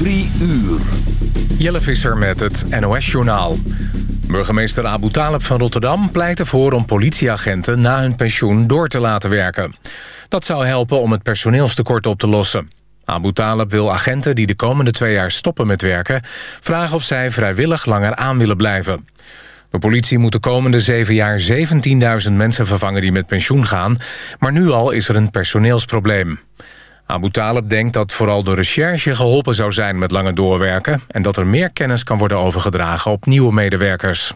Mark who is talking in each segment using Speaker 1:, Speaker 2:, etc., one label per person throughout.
Speaker 1: Drie uur.
Speaker 2: Jelle Visser met het NOS-journaal. Burgemeester Abu Talib van Rotterdam pleit ervoor om politieagenten na hun pensioen door te laten werken. Dat zou helpen om het personeelstekort op te lossen. Abu Talib wil agenten die de komende twee jaar stoppen met werken... vragen of zij vrijwillig langer aan willen blijven. De politie moet de komende zeven jaar 17.000 mensen vervangen die met pensioen gaan... maar nu al is er een personeelsprobleem. Abu Talib denkt dat vooral de recherche geholpen zou zijn met langer doorwerken... en dat er meer kennis kan worden overgedragen op nieuwe medewerkers.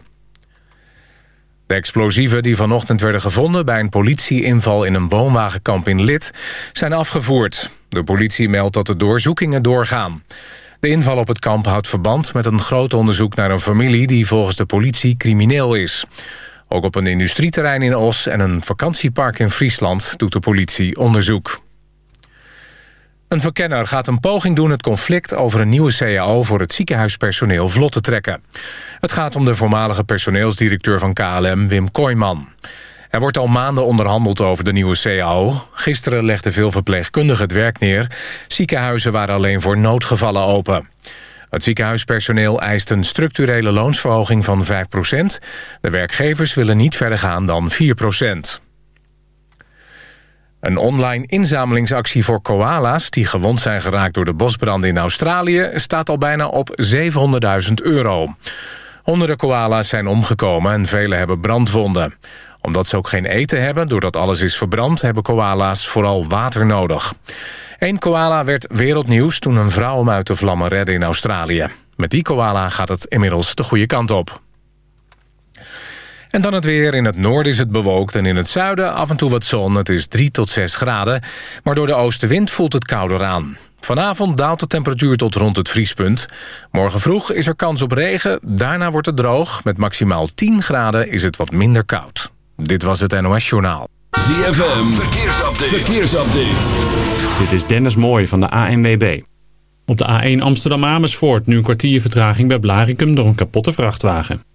Speaker 2: De explosieven die vanochtend werden gevonden bij een politieinval in een woonwagenkamp in Lid zijn afgevoerd. De politie meldt dat de doorzoekingen doorgaan. De inval op het kamp houdt verband met een groot onderzoek naar een familie die volgens de politie crimineel is. Ook op een industrieterrein in Os en een vakantiepark in Friesland doet de politie onderzoek. Een verkenner gaat een poging doen het conflict over een nieuwe CAO voor het ziekenhuispersoneel vlot te trekken. Het gaat om de voormalige personeelsdirecteur van KLM, Wim Kooijman. Er wordt al maanden onderhandeld over de nieuwe CAO. Gisteren legden veel verpleegkundigen het werk neer. Ziekenhuizen waren alleen voor noodgevallen open. Het ziekenhuispersoneel eist een structurele loonsverhoging van 5% De werkgevers willen niet verder gaan dan 4 een online inzamelingsactie voor koala's... die gewond zijn geraakt door de bosbranden in Australië... staat al bijna op 700.000 euro. Honderden koala's zijn omgekomen en vele hebben brandwonden. Omdat ze ook geen eten hebben, doordat alles is verbrand... hebben koala's vooral water nodig. Eén koala werd wereldnieuws toen een vrouw hem uit de vlammen redde in Australië. Met die koala gaat het inmiddels de goede kant op. En dan het weer. In het noorden is het bewolkt en in het zuiden af en toe wat zon. Het is 3 tot 6 graden. Maar door de oostenwind voelt het kouder aan. Vanavond daalt de temperatuur tot rond het vriespunt. Morgen vroeg is er kans op regen. Daarna wordt het droog. Met maximaal 10 graden is het wat minder koud. Dit was het NOS Journaal.
Speaker 1: ZFM. Verkeersupdate. Verkeersupdate.
Speaker 3: Dit is Dennis Mooij van de ANWB. Op de A1 Amsterdam-Amersfoort nu een kwartier vertraging bij Blarikum door een kapotte vrachtwagen.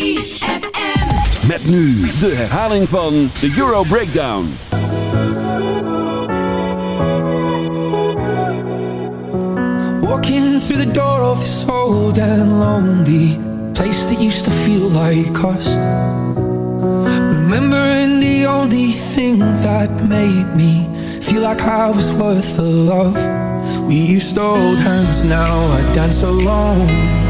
Speaker 4: ZFM.
Speaker 1: Met nu de herhaling van de Euro Breakdown.
Speaker 5: Walking through the door of this old and lonely place that used to feel like us. Remembering the only thing that made me feel like I was worth the love. We used to hold hands, now I dance alone.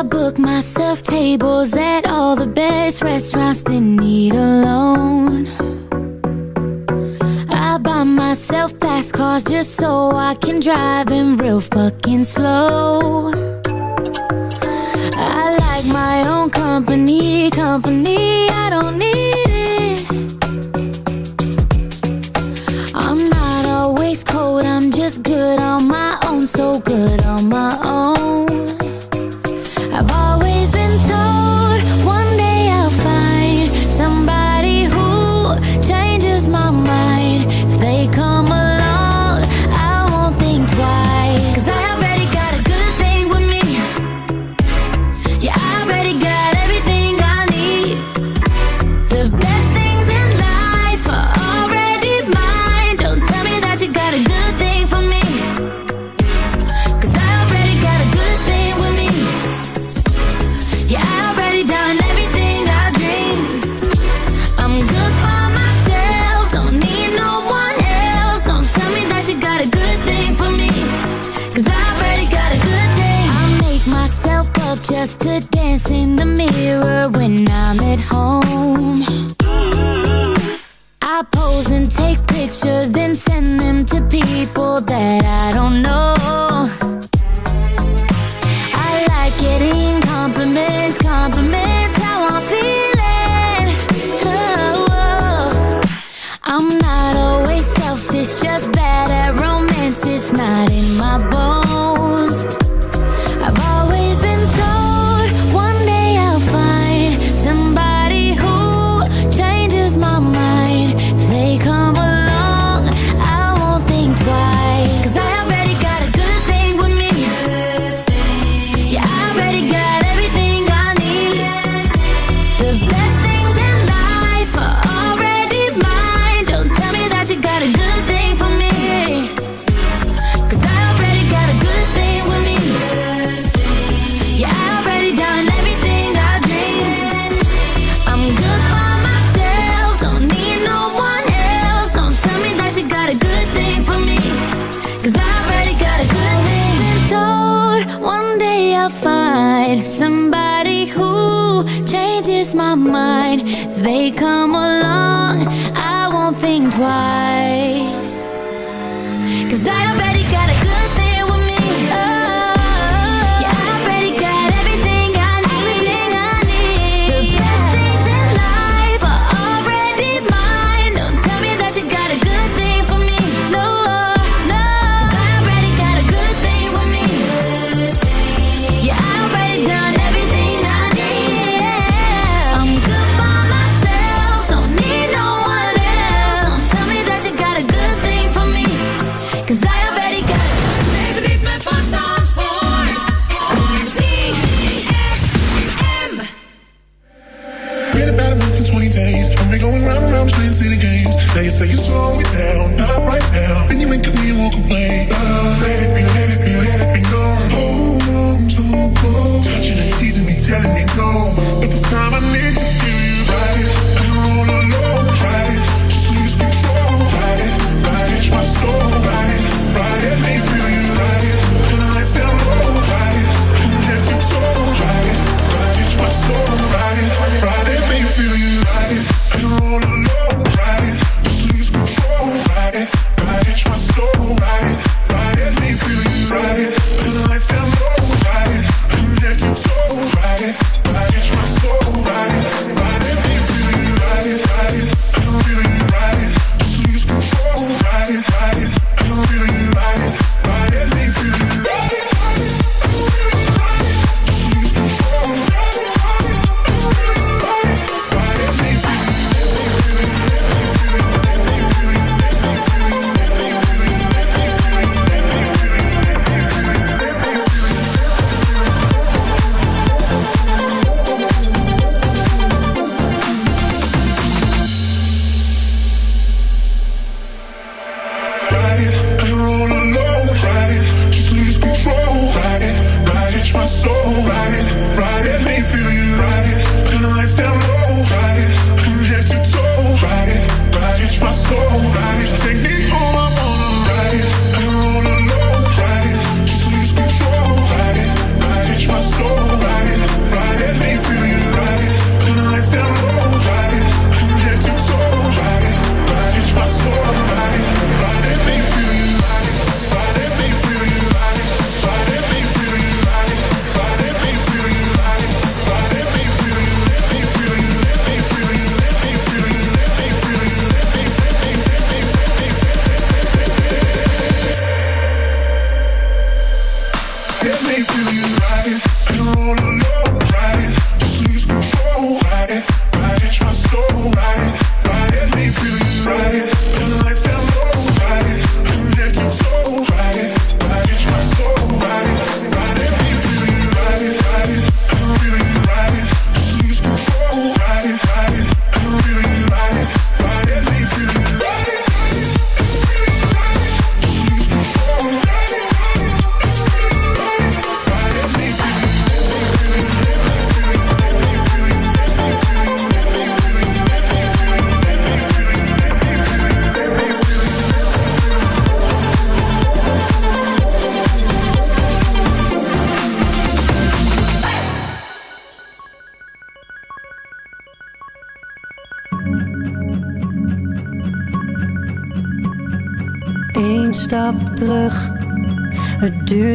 Speaker 1: I book myself tables at all the best restaurants that need a loan. I buy myself fast cars just so I can drive them real fucking slow. I like my own company, company I don't need.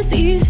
Speaker 6: this easy.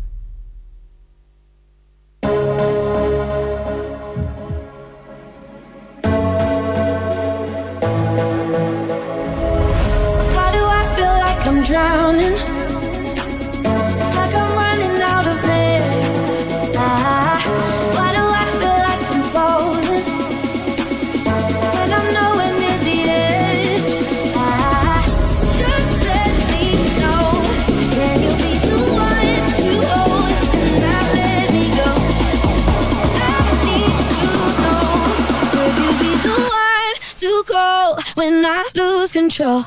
Speaker 1: when I lose control.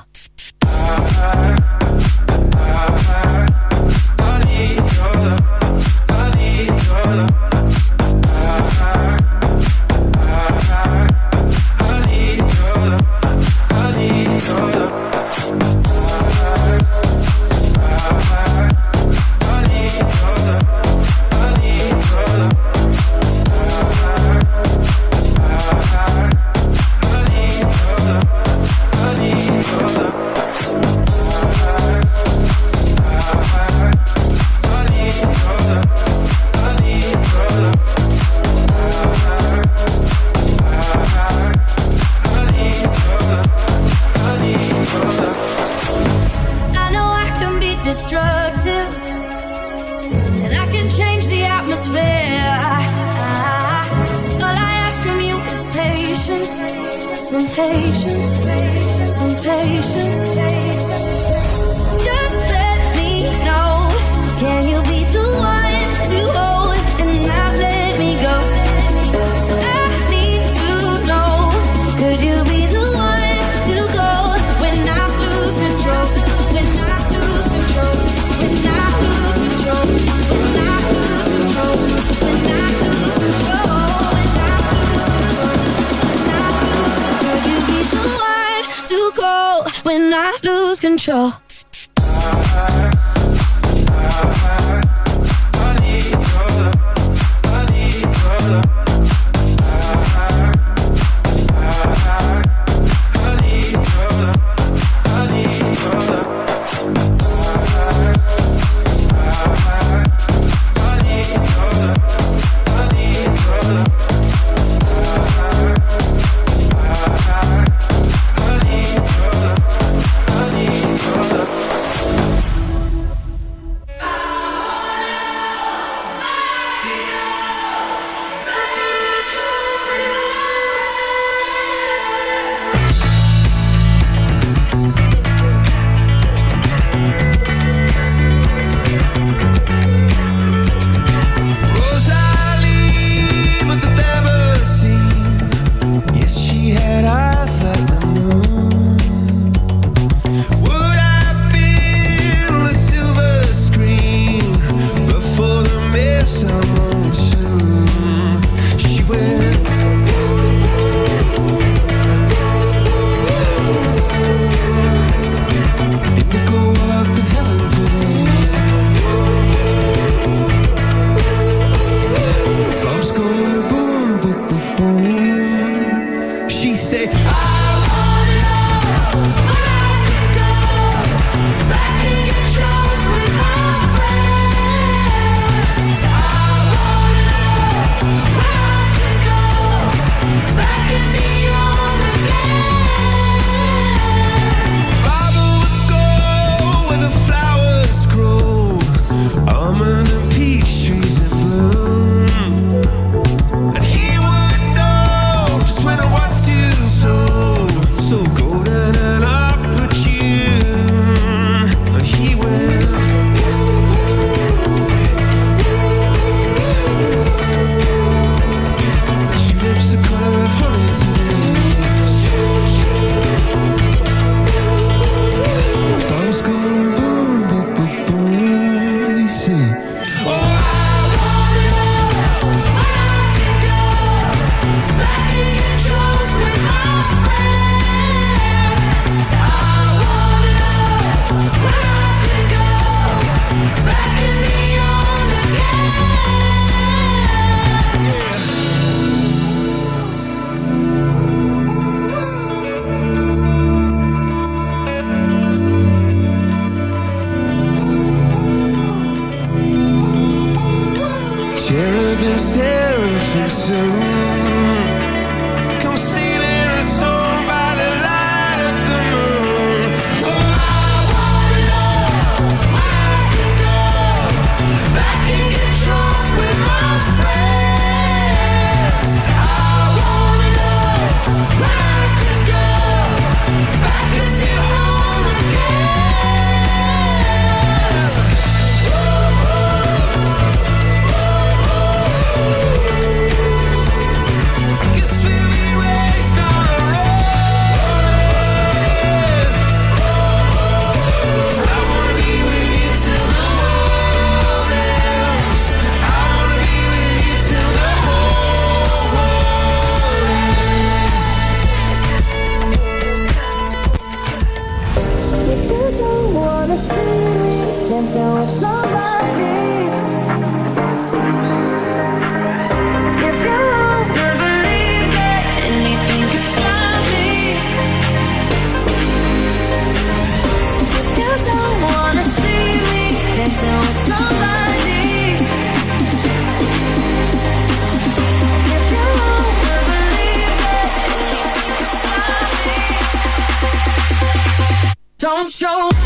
Speaker 7: Don't show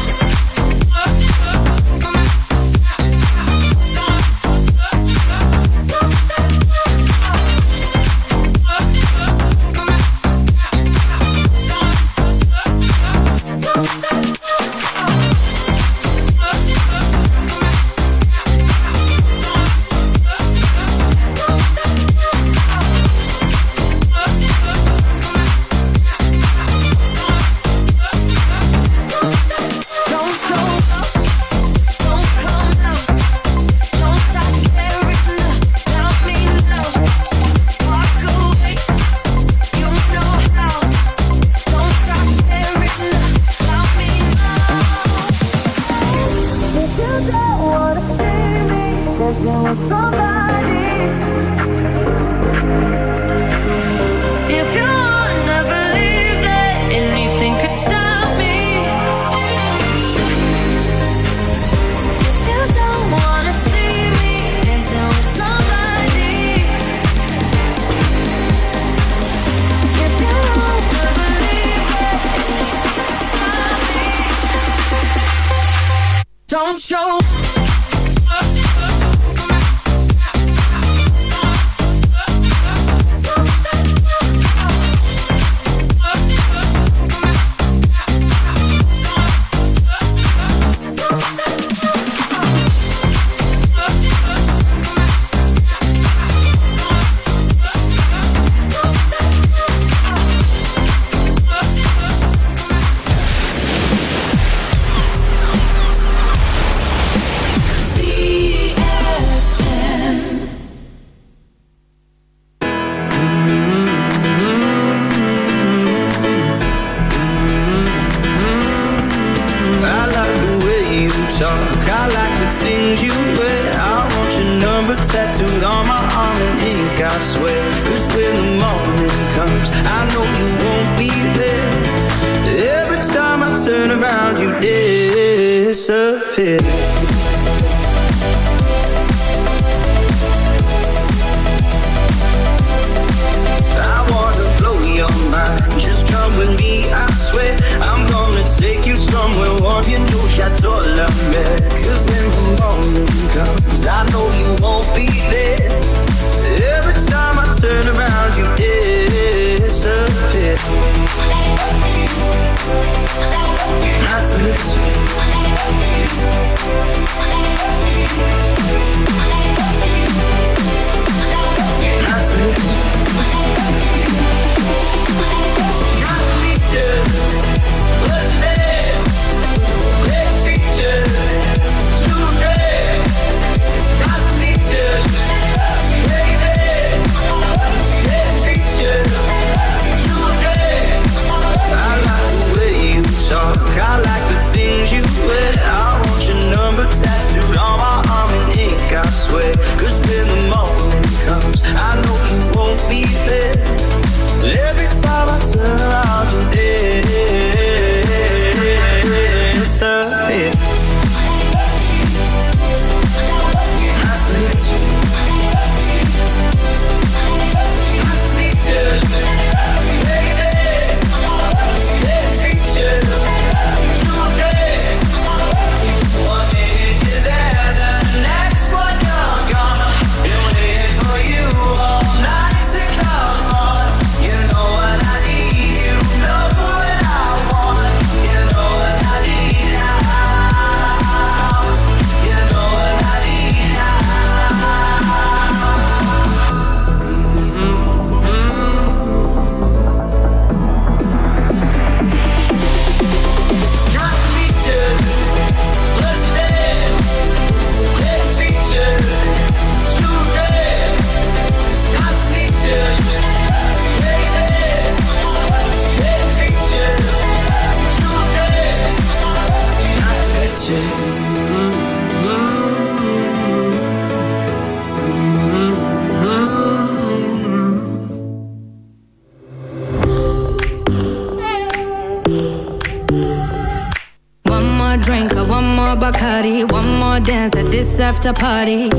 Speaker 8: the
Speaker 9: party.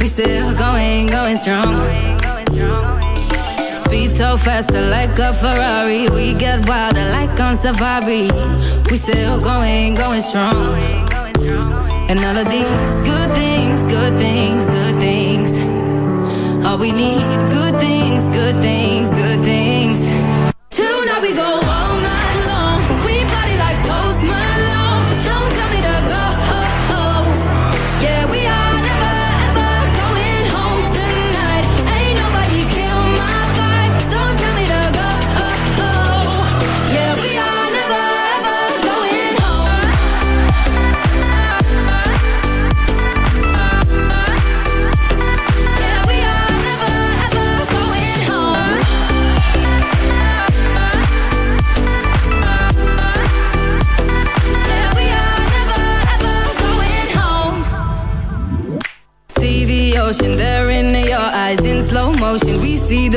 Speaker 9: We still going, going strong. Speed so fast, like a Ferrari. We get wild, like on safari.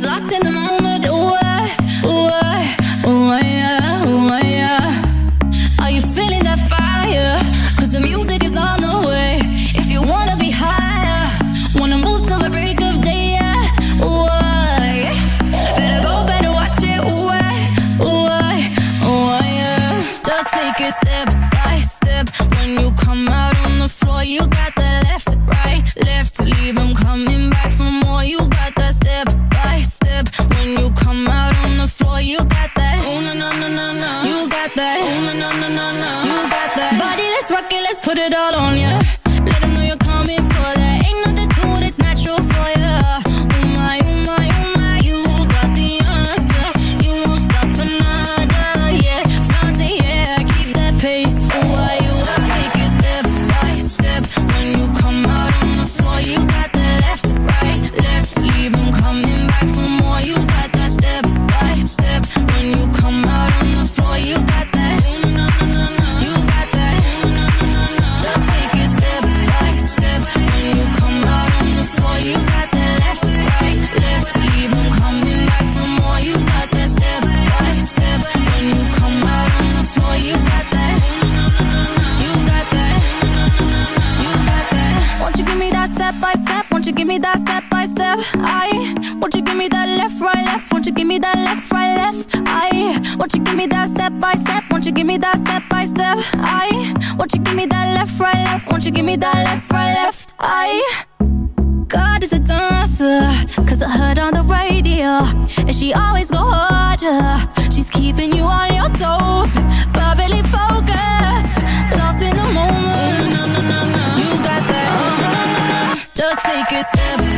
Speaker 10: Lost in the moment. take a step.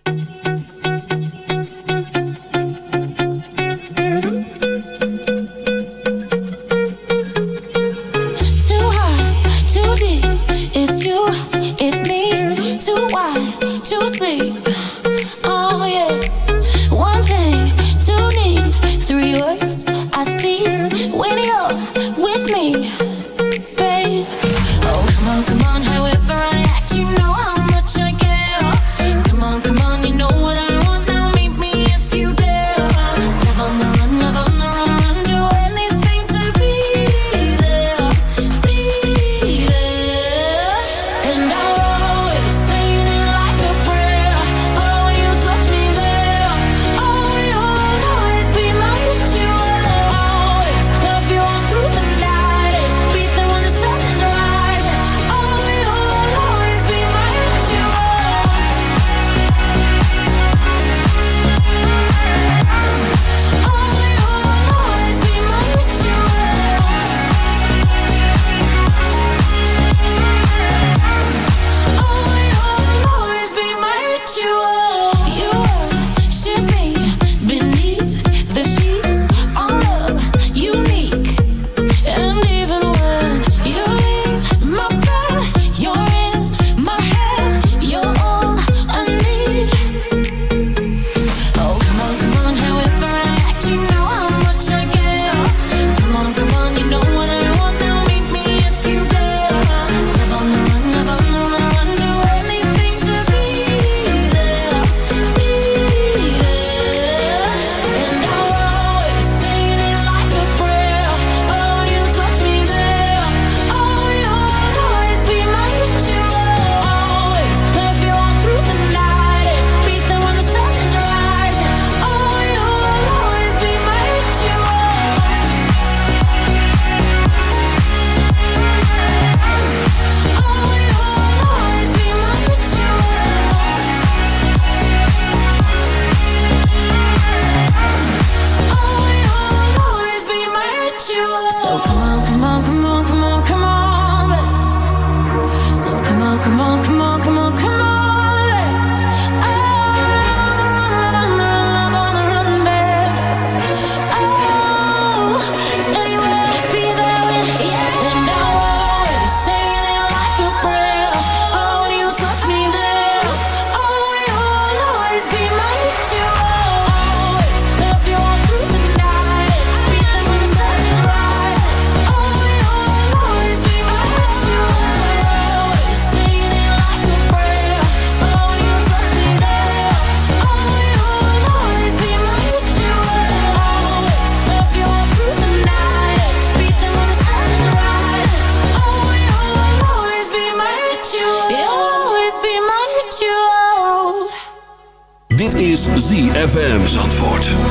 Speaker 1: Zandvoort.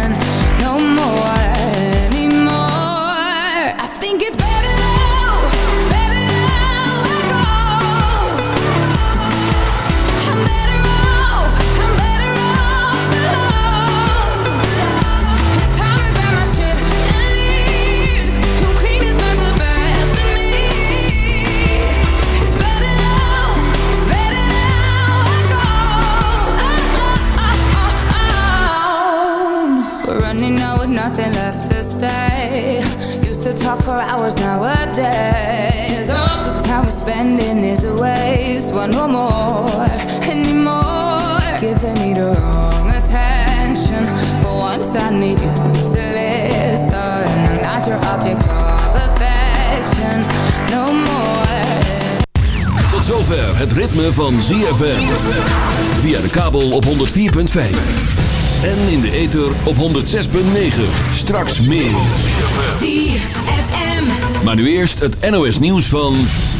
Speaker 9: say. Used to talk for hours nowadays. All the time we're spending is a waste. One more more, anymore. Give the the wrong attention. For once I need you to listen. I'm not your object of affection No more.
Speaker 1: Tot zover het ritme van ZFM Via de kabel op 104.5 en in de ether op 106.9. Straks meer.
Speaker 4: ZFM.
Speaker 1: Maar nu eerst het NOS nieuws van...